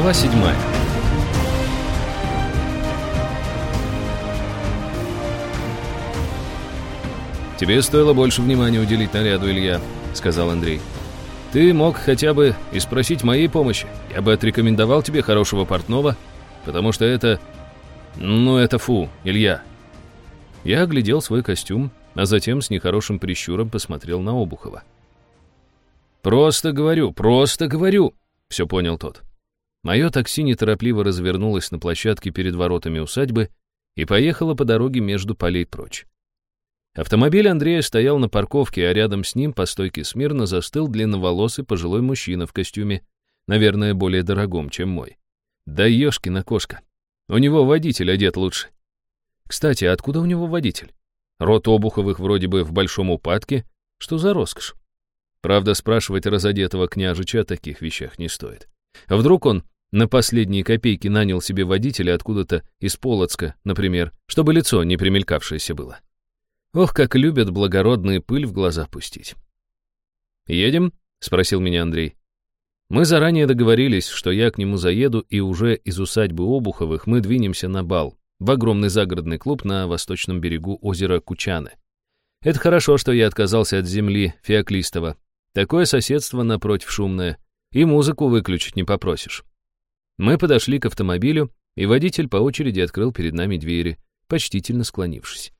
Глава седьмая. «Тебе стоило больше внимания уделить наряду, Илья», — сказал Андрей. «Ты мог хотя бы и спросить моей помощи. Я бы отрекомендовал тебе хорошего портного, потому что это... Ну, это фу, Илья». Я оглядел свой костюм, а затем с нехорошим прищуром посмотрел на Обухова. «Просто говорю, просто говорю», — все понял тот. Мое такси неторопливо развернулось на площадке перед воротами усадьбы и поехало по дороге между полей прочь. Автомобиль Андрея стоял на парковке, а рядом с ним по стойке смирно застыл длинноволосый пожилой мужчина в костюме, наверное, более дорогом, чем мой. Да ешкина кошка. У него водитель одет лучше. Кстати, откуда у него водитель? Рот Обуховых вроде бы в большом упадке. Что за роскошь? Правда, спрашивать разодетого княжича о таких вещах не стоит. А вдруг он на последние копейки нанял себе водителя откуда-то из Полоцка, например, чтобы лицо не примелькавшееся было. Ох, как любят благородные пыль в глаза пустить. «Едем?» — спросил меня Андрей. Мы заранее договорились, что я к нему заеду, и уже из усадьбы Обуховых мы двинемся на бал, в огромный загородный клуб на восточном берегу озера Кучаны. Это хорошо, что я отказался от земли Феоклистова. Такое соседство напротив шумное, и музыку выключить не попросишь. Мы подошли к автомобилю, и водитель по очереди открыл перед нами двери, почтительно склонившись.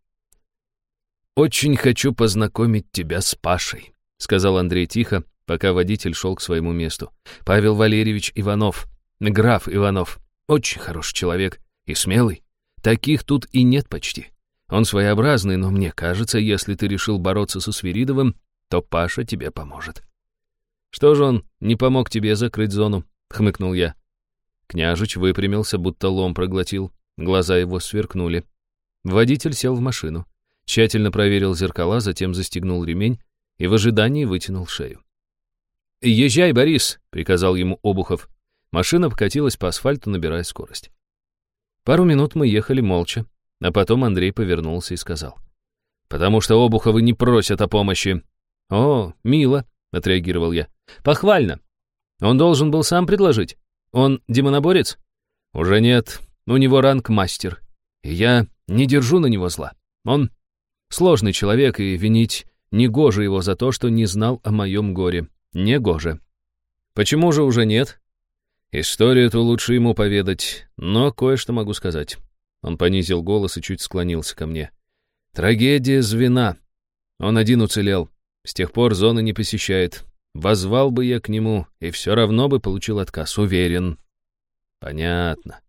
«Очень хочу познакомить тебя с Пашей», — сказал Андрей тихо, пока водитель шел к своему месту. «Павел Валерьевич Иванов, граф Иванов, очень хороший человек и смелый. Таких тут и нет почти. Он своеобразный, но мне кажется, если ты решил бороться со Свиридовым, то Паша тебе поможет». «Что же он не помог тебе закрыть зону?» — хмыкнул я. Княжич выпрямился, будто лом проглотил. Глаза его сверкнули. Водитель сел в машину, тщательно проверил зеркала, затем застегнул ремень и в ожидании вытянул шею. «Езжай, Борис!» — приказал ему Обухов. Машина покатилась по асфальту, набирая скорость. Пару минут мы ехали молча, а потом Андрей повернулся и сказал. «Потому что Обуховы не просят о помощи». «О, мило», — отреагировал я. «Похвально. Он должен был сам предложить. Он демоноборец?» «Уже нет. У него ранг мастер. И я не держу на него зла. Он сложный человек, и винить негоже его за то, что не знал о моем горе. Негоже. Почему же уже нет? Историю эту лучше ему поведать, но кое-что могу сказать». Он понизил голос и чуть склонился ко мне. «Трагедия звена. Он один уцелел. С тех пор зоны не посещает. Возвал бы я к нему, и все равно бы получил отказ, уверен. Понятно.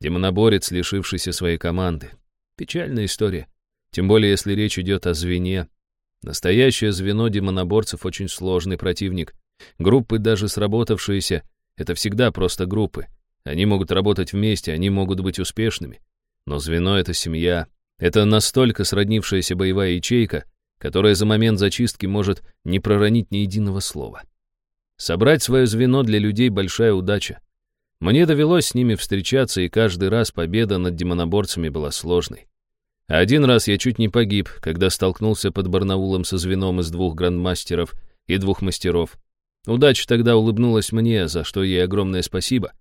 Демоноборец, лишившийся своей команды. Печальная история. Тем более, если речь идет о звене. Настоящее звено демоноборцев очень сложный противник. Группы, даже сработавшиеся, это всегда просто группы. Они могут работать вместе, они могут быть успешными. Но звено — это семья. Это настолько сроднившаяся боевая ячейка, которая за момент зачистки может не проронить ни единого слова. Собрать свое звено для людей — большая удача. Мне довелось с ними встречаться, и каждый раз победа над демоноборцами была сложной. Один раз я чуть не погиб, когда столкнулся под Барнаулом со звеном из двух грандмастеров и двух мастеров. Удача тогда улыбнулась мне, за что ей огромное спасибо.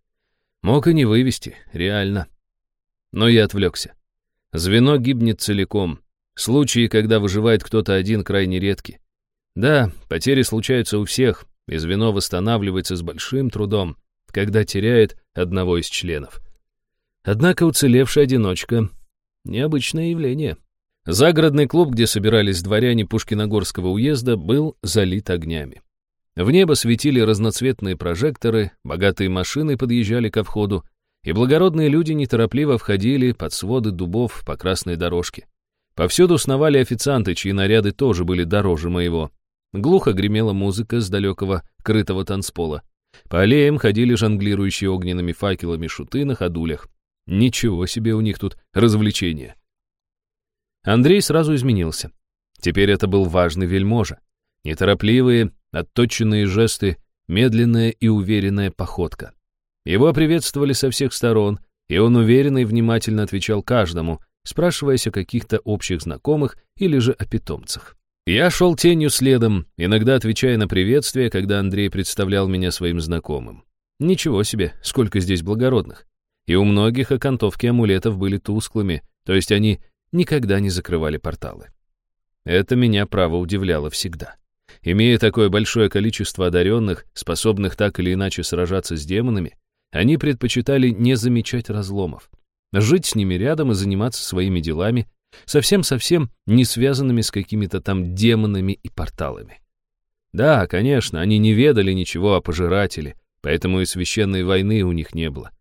Мог и не вывести, реально. Но я отвлекся. Звено гибнет целиком, Случаи, когда выживает кто-то один, крайне редки. Да, потери случаются у всех, и звено восстанавливается с большим трудом, когда теряет одного из членов. Однако уцелевший одиночка — необычное явление. Загородный клуб, где собирались дворяне Пушкиногорского уезда, был залит огнями. В небо светили разноцветные прожекторы, богатые машины подъезжали ко входу, и благородные люди неторопливо входили под своды дубов по красной дорожке. Повсюду сновали официанты, чьи наряды тоже были дороже моего. Глухо гремела музыка с далекого крытого танцпола. По аллеям ходили жонглирующие огненными факелами шуты на ходулях. Ничего себе у них тут развлечения. Андрей сразу изменился. Теперь это был важный вельможа. Неторопливые, отточенные жесты, медленная и уверенная походка. Его приветствовали со всех сторон, и он уверенно и внимательно отвечал каждому, спрашиваясь о каких-то общих знакомых или же о питомцах. Я шел тенью следом, иногда отвечая на приветствие, когда Андрей представлял меня своим знакомым. Ничего себе, сколько здесь благородных. И у многих окантовки амулетов были тусклыми, то есть они никогда не закрывали порталы. Это меня право удивляло всегда. Имея такое большое количество одаренных, способных так или иначе сражаться с демонами, они предпочитали не замечать разломов, жить с ними рядом и заниматься своими делами, совсем-совсем не связанными с какими-то там демонами и порталами. Да, конечно, они не ведали ничего о пожирателе, поэтому и священной войны у них не было.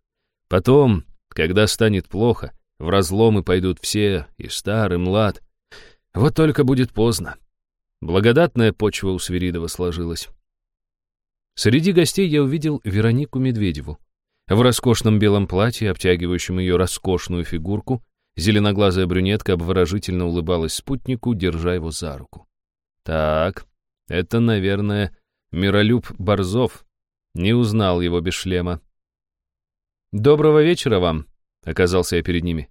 Потом, когда станет плохо, в разломы пойдут все, и стар, и млад. Вот только будет поздно. Благодатная почва у Свиридова сложилась. Среди гостей я увидел Веронику Медведеву. В роскошном белом платье, обтягивающем ее роскошную фигурку, зеленоглазая брюнетка обворожительно улыбалась спутнику, держа его за руку. Так, это, наверное, Миролюб Борзов. Не узнал его без шлема. «Доброго вечера вам», — оказался я перед ними.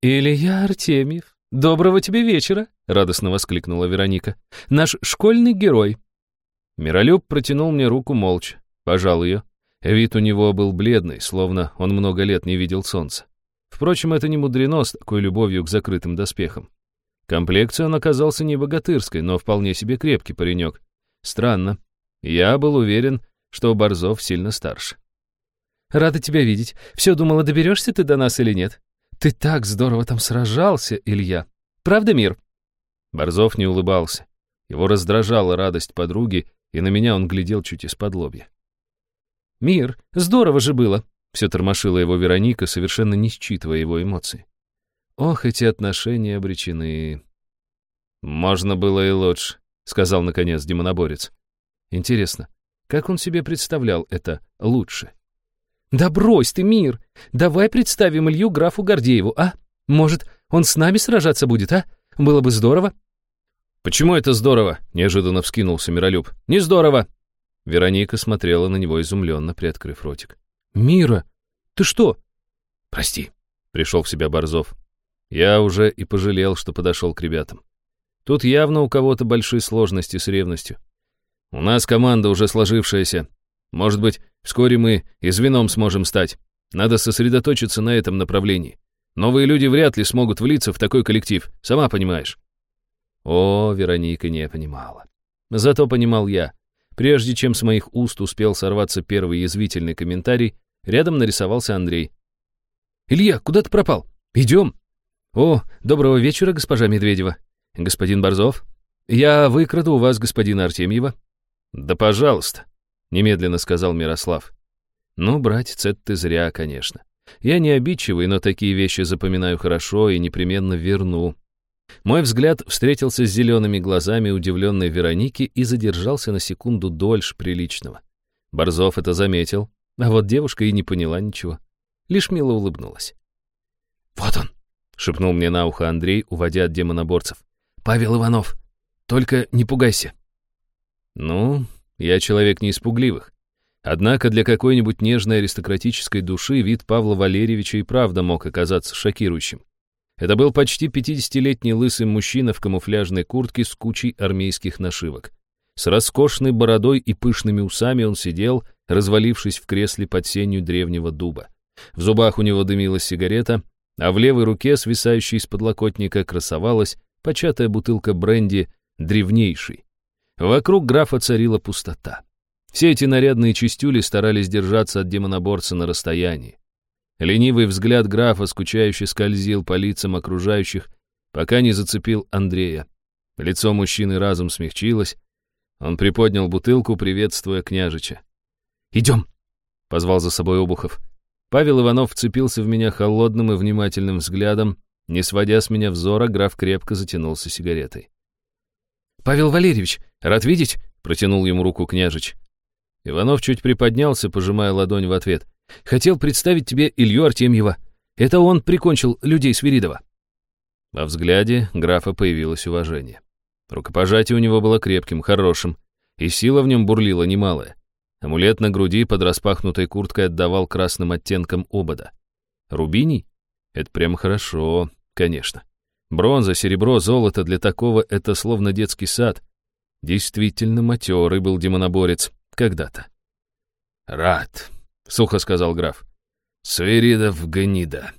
«Илья Артемьев, доброго тебе вечера», — радостно воскликнула Вероника. «Наш школьный герой». Миролюб протянул мне руку молча, пожал ее. Вид у него был бледный, словно он много лет не видел солнца. Впрочем, это не мудрено с такой любовью к закрытым доспехам. Комплекция он оказался не богатырской, но вполне себе крепкий паренек. Странно. Я был уверен, что Борзов сильно старше. «Рада тебя видеть. Все думала, доберешься ты до нас или нет? Ты так здорово там сражался, Илья. Правда, мир?» Борзов не улыбался. Его раздражала радость подруги, и на меня он глядел чуть из-под лобья. «Мир, здорово же было!» Все тормошила его Вероника, совершенно не считывая его эмоции. Ох, эти отношения обречены. Можно было и лучше, сказал наконец демоноборец. Интересно, как он себе представлял это лучше? Да брось ты, мир! Давай представим Илью графу Гордееву, а? Может, он с нами сражаться будет, а? Было бы здорово. Почему это здорово? Неожиданно вскинулся Миролюб. Не здорово! Вероника смотрела на него изумленно, приоткрыв ротик. «Мира, ты что?» «Прости», — пришел в себя Борзов. Я уже и пожалел, что подошел к ребятам. Тут явно у кого-то большие сложности с ревностью. У нас команда уже сложившаяся. Может быть, вскоре мы и звеном сможем стать. Надо сосредоточиться на этом направлении. Новые люди вряд ли смогут влиться в такой коллектив, сама понимаешь. О, Вероника не понимала. Зато понимал я. Прежде чем с моих уст успел сорваться первый язвительный комментарий, рядом нарисовался Андрей. «Илья, куда ты пропал? Идем!» «О, доброго вечера, госпожа Медведева. Господин Борзов, я выкраду у вас господина Артемьева». «Да пожалуйста», — немедленно сказал Мирослав. «Ну, братец, это ты зря, конечно. Я не обидчивый, но такие вещи запоминаю хорошо и непременно верну». Мой взгляд встретился с зелеными глазами удивленной Вероники и задержался на секунду дольше приличного. Борзов это заметил, а вот девушка и не поняла ничего. Лишь мило улыбнулась. «Вот он!» — шепнул мне на ухо Андрей, уводя от демоноборцев. «Павел Иванов, только не пугайся». «Ну, я человек не испугливых. Однако для какой-нибудь нежной аристократической души вид Павла Валерьевича и правда мог оказаться шокирующим. Это был почти 50-летний лысый мужчина в камуфляжной куртке с кучей армейских нашивок. С роскошной бородой и пышными усами он сидел, развалившись в кресле под сенью древнего дуба. В зубах у него дымилась сигарета, а в левой руке, свисающей из подлокотника, красовалась початая бутылка бренди «Древнейший». Вокруг графа царила пустота. Все эти нарядные чистюли старались держаться от демоноборца на расстоянии. Ленивый взгляд графа скучающе скользил по лицам окружающих, пока не зацепил Андрея. Лицо мужчины разом смягчилось. Он приподнял бутылку, приветствуя княжича. «Идем!» — позвал за собой Обухов. Павел Иванов вцепился в меня холодным и внимательным взглядом. Не сводя с меня взора, граф крепко затянулся сигаретой. «Павел Валерьевич, рад видеть!» — протянул ему руку княжич. Иванов чуть приподнялся, пожимая ладонь в ответ. «Хотел представить тебе Илью Артемьева. Это он прикончил людей Свиридова». Во взгляде графа появилось уважение. Рукопожатие у него было крепким, хорошим, и сила в нем бурлила немалая. Амулет на груди под распахнутой курткой отдавал красным оттенком обода. Рубиний? Это прям хорошо, конечно. Бронза, серебро, золото для такого — это словно детский сад. Действительно матерый был демоноборец когда-то. «Рад», — сухо сказал граф. «Свиридов гнида».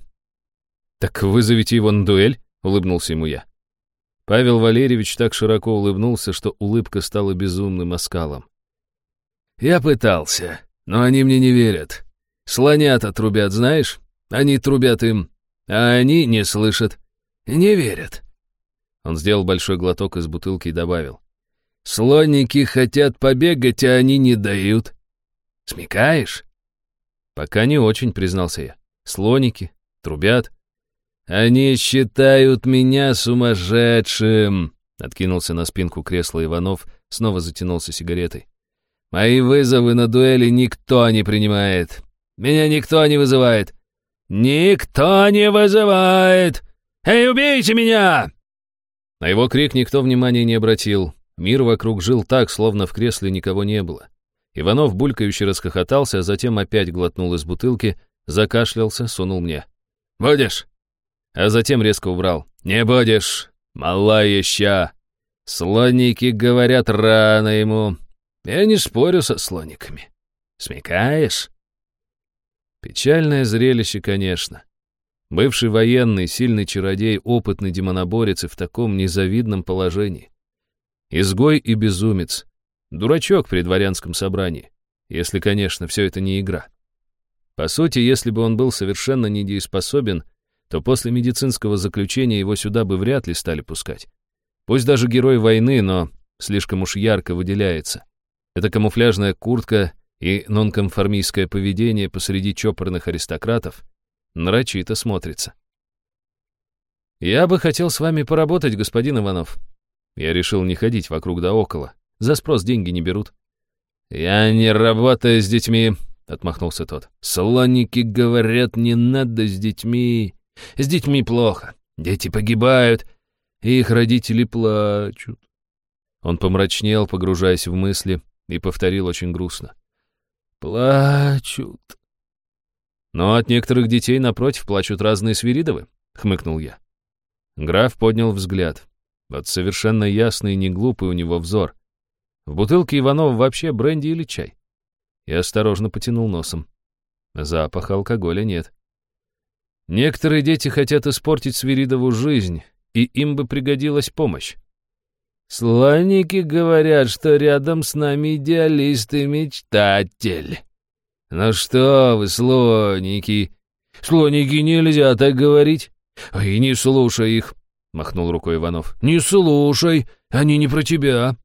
«Так вызовите его на дуэль?» — улыбнулся ему я. Павел Валерьевич так широко улыбнулся, что улыбка стала безумным оскалом. «Я пытался, но они мне не верят. Слонята трубят, знаешь? Они трубят им, а они не слышат, не верят». Он сделал большой глоток из бутылки и добавил. «Слоники хотят побегать, а они не дают. Смекаешь?» «Пока не очень», — признался я. «Слоники, трубят». «Они считают меня сумасшедшим!» Откинулся на спинку кресла Иванов, снова затянулся сигаретой. «Мои вызовы на дуэли никто не принимает. Меня никто не вызывает. Никто не вызывает! Эй, убейте меня!» На его крик никто внимания не обратил. Мир вокруг жил так, словно в кресле никого не было. Иванов булькающе расхохотался, а затем опять глотнул из бутылки, закашлялся, сунул мне. «Будешь?» а затем резко убрал. «Не будешь, малая ща. Слоники говорят рано ему. Я не спорю со слониками. Смекаешь?» Печальное зрелище, конечно. Бывший военный, сильный чародей, опытный демоноборец и в таком незавидном положении. Изгой и безумец. Дурачок при дворянском собрании. Если, конечно, все это не игра. По сути, если бы он был совершенно недееспособен, то после медицинского заключения его сюда бы вряд ли стали пускать. Пусть даже герой войны, но слишком уж ярко выделяется. Это камуфляжная куртка и нонконформистское поведение посреди чопорных аристократов нарочито смотрится. «Я бы хотел с вами поработать, господин Иванов». Я решил не ходить вокруг да около. За спрос деньги не берут. «Я не работаю с детьми», — отмахнулся тот. «Слоники говорят, не надо с детьми. С детьми плохо. Дети погибают, их родители плачут. Он помрачнел, погружаясь в мысли, и повторил очень грустно. «Плачут». «Но от некоторых детей, напротив, плачут разные свиридовы», — хмыкнул я. Граф поднял взгляд. Вот совершенно ясный и не глупый у него взор. В бутылке Иванова вообще бренди или чай? Я осторожно потянул носом. Запаха алкоголя нет. Некоторые дети хотят испортить Свиридову жизнь, и им бы пригодилась помощь. Слоники говорят, что рядом с нами идеалист и мечтатель. Ну что вы, слоники? Слоники нельзя так говорить. И не слушай их, махнул рукой Иванов. Не слушай, они не про тебя.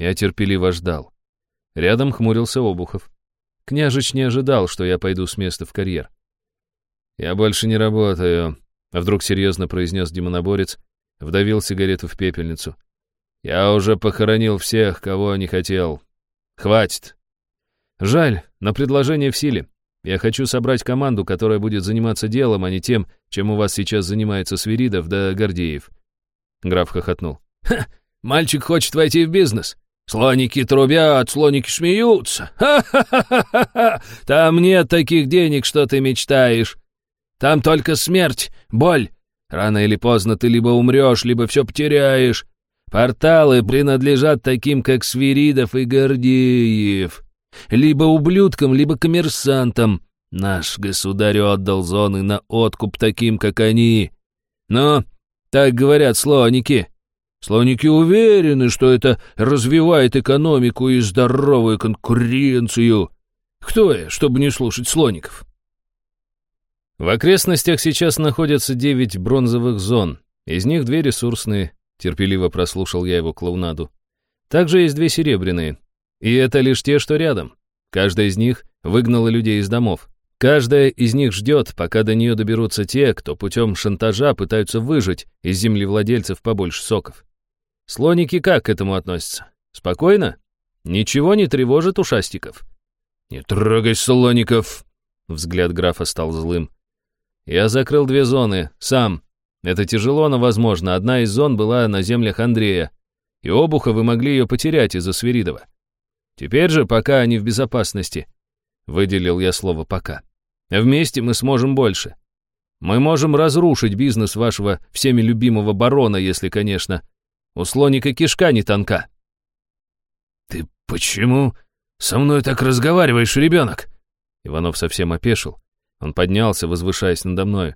Я терпеливо ждал. Рядом хмурился Обухов. Княжич не ожидал, что я пойду с места в карьер. «Я больше не работаю», — вдруг серьезно произнес демоноборец, вдавил сигарету в пепельницу. «Я уже похоронил всех, кого не хотел. Хватит». «Жаль, но предложение в силе. Я хочу собрать команду, которая будет заниматься делом, а не тем, чем у вас сейчас занимается Свиридов да Гордеев». Граф хохотнул. «Ха! Мальчик хочет войти в бизнес. Слоники трубят, слоники смеются. Ха-ха-ха-ха! Там нет таких денег, что ты мечтаешь. Там только смерть, боль. Рано или поздно ты либо умрешь, либо все потеряешь. Порталы принадлежат таким, как Свиридов и Гордеев. Либо ублюдкам, либо коммерсантам. Наш государь отдал зоны на откуп таким, как они. Но, так говорят слоники. Слоники уверены, что это развивает экономику и здоровую конкуренцию. Кто я, чтобы не слушать слоников? В окрестностях сейчас находятся девять бронзовых зон. Из них две ресурсные, терпеливо прослушал я его клоунаду. Также есть две серебряные. И это лишь те, что рядом. Каждая из них выгнала людей из домов. Каждая из них ждет, пока до нее доберутся те, кто путем шантажа пытаются выжить из землевладельцев побольше соков. Слоники как к этому относятся? Спокойно? Ничего не тревожит ушастиков? «Не трогай слоников!» Взгляд графа стал злым. Я закрыл две зоны, сам. Это тяжело, но возможно. Одна из зон была на землях Андрея. И обуха вы могли ее потерять из-за Свиридова. Теперь же, пока они в безопасности, выделил я слово «пока». Вместе мы сможем больше. Мы можем разрушить бизнес вашего всеми любимого барона, если, конечно, у слоника кишка не тонка. «Ты почему со мной так разговариваешь, ребенок?» Иванов совсем опешил. Он поднялся, возвышаясь надо мной.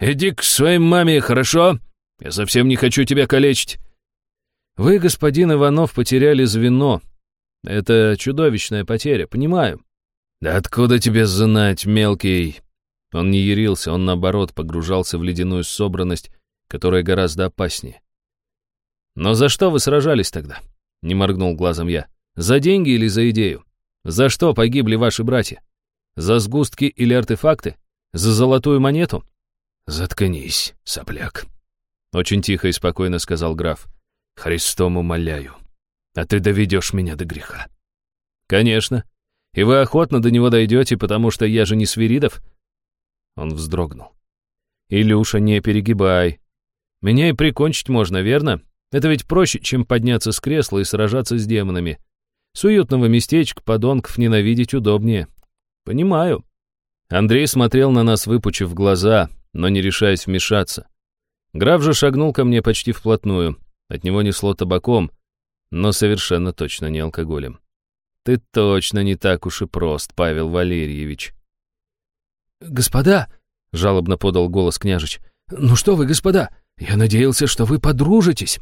«Иди к своей маме, хорошо? Я совсем не хочу тебя калечить». «Вы, господин Иванов, потеряли звено. Это чудовищная потеря, понимаю». «Да откуда тебе знать, мелкий?» Он не ярился, он, наоборот, погружался в ледяную собранность, которая гораздо опаснее. «Но за что вы сражались тогда?» — не моргнул глазом я. «За деньги или за идею? За что погибли ваши братья? За сгустки или артефакты? За золотую монету?» «Заткнись, сопляк», — очень тихо и спокойно сказал граф. «Христом умоляю, а ты доведешь меня до греха». «Конечно. И вы охотно до него дойдете, потому что я же не Свиридов?» Он вздрогнул. «Илюша, не перегибай. Меня и прикончить можно, верно? Это ведь проще, чем подняться с кресла и сражаться с демонами. С уютного местечка подонков ненавидеть удобнее. Понимаю». Андрей смотрел на нас, выпучив глаза, но не решаясь вмешаться. Граф же шагнул ко мне почти вплотную. От него несло табаком, но совершенно точно не алкоголем. «Ты точно не так уж и прост, Павел Валерьевич». «Господа!» — жалобно подал голос княжич. «Ну что вы, господа, я надеялся, что вы подружитесь».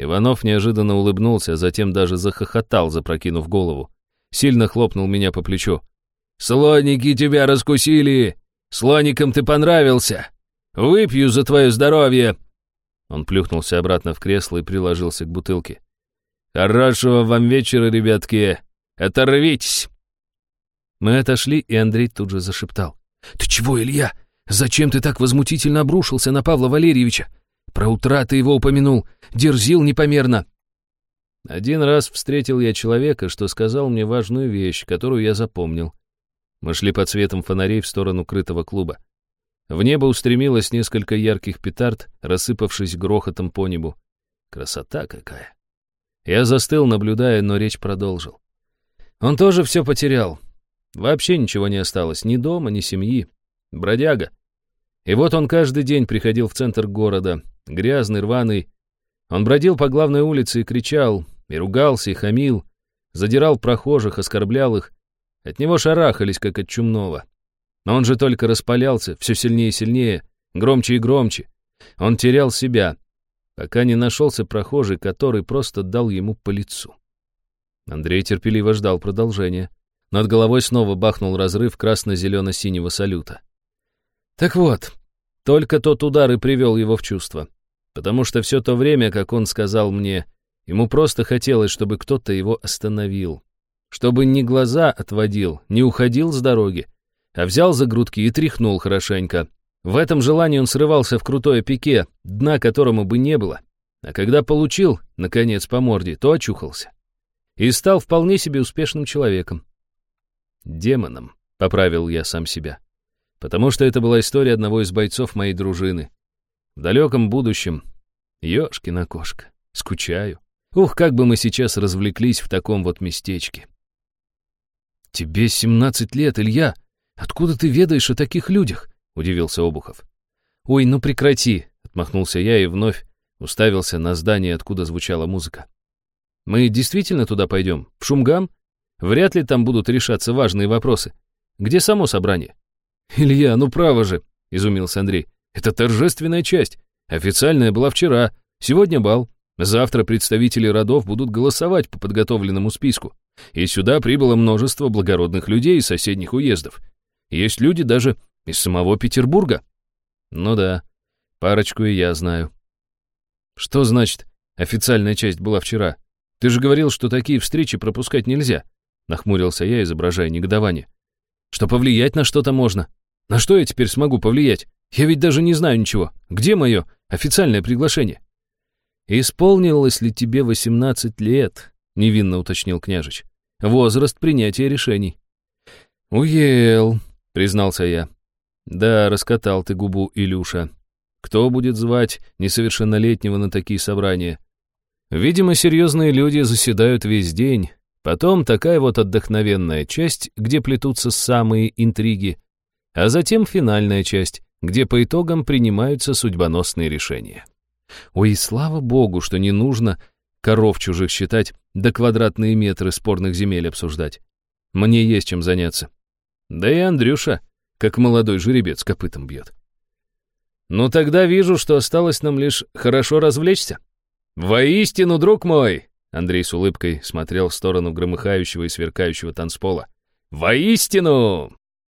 Иванов неожиданно улыбнулся, затем даже захохотал, запрокинув голову. Сильно хлопнул меня по плечу. «Слоники тебя раскусили! Слоникам ты понравился! Выпью за твое здоровье!» Он плюхнулся обратно в кресло и приложился к бутылке. «Хорошего вам вечера, ребятки! Оторвитесь!» Мы отошли, и Андрей тут же зашептал. «Ты чего, Илья? Зачем ты так возмутительно обрушился на Павла Валерьевича? Про утраты его упомянул, дерзил непомерно». Один раз встретил я человека, что сказал мне важную вещь, которую я запомнил. Мы шли под светом фонарей в сторону крытого клуба. В небо устремилось несколько ярких петард, рассыпавшись грохотом по небу. Красота какая! Я застыл, наблюдая, но речь продолжил. Он тоже все потерял. Вообще ничего не осталось, ни дома, ни семьи. Бродяга. И вот он каждый день приходил в центр города, грязный, рваный. Он бродил по главной улице и кричал, и ругался, и хамил, задирал прохожих, оскорблял их, от него шарахались, как от чумного. Но он же только распалялся, все сильнее и сильнее, громче и громче. Он терял себя, пока не нашелся прохожий, который просто дал ему по лицу. Андрей терпеливо ждал продолжения. Над головой снова бахнул разрыв красно-зелено-синего салюта. Так вот, только тот удар и привел его в чувство. Потому что все то время, как он сказал мне, ему просто хотелось, чтобы кто-то его остановил чтобы не глаза отводил, не уходил с дороги, а взял за грудки и тряхнул хорошенько. В этом желании он срывался в крутое пике, дна которому бы не было. А когда получил, наконец, по морде, то очухался. И стал вполне себе успешным человеком. Демоном, поправил я сам себя. Потому что это была история одного из бойцов моей дружины. В далеком будущем. Ёшкина кошка. Скучаю. Ух, как бы мы сейчас развлеклись в таком вот местечке. «Тебе семнадцать лет, Илья. Откуда ты ведаешь о таких людях?» — удивился Обухов. «Ой, ну прекрати!» — отмахнулся я и вновь уставился на здание, откуда звучала музыка. «Мы действительно туда пойдем? В Шумгам? Вряд ли там будут решаться важные вопросы. Где само собрание?» «Илья, ну право же!» — изумился Андрей. «Это торжественная часть. Официальная была вчера. Сегодня бал. Завтра представители родов будут голосовать по подготовленному списку. И сюда прибыло множество благородных людей из соседних уездов. Есть люди даже из самого Петербурга. Ну да, парочку и я знаю. Что значит, официальная часть была вчера? Ты же говорил, что такие встречи пропускать нельзя. Нахмурился я, изображая негодование. Что повлиять на что-то можно. На что я теперь смогу повлиять? Я ведь даже не знаю ничего. Где мое официальное приглашение? Исполнилось ли тебе восемнадцать лет? Невинно уточнил княжич возраст принятия решений. «Уел», — признался я. «Да, раскатал ты губу, Илюша. Кто будет звать несовершеннолетнего на такие собрания? Видимо, серьезные люди заседают весь день. Потом такая вот отдохновенная часть, где плетутся самые интриги. А затем финальная часть, где по итогам принимаются судьбоносные решения. Ой, слава богу, что не нужно коров чужих считать, да квадратные метры спорных земель обсуждать. Мне есть чем заняться. Да и Андрюша, как молодой жеребец, копытом бьет. Ну тогда вижу, что осталось нам лишь хорошо развлечься. Воистину, друг мой, Андрей с улыбкой смотрел в сторону громыхающего и сверкающего танцпола. Воистину,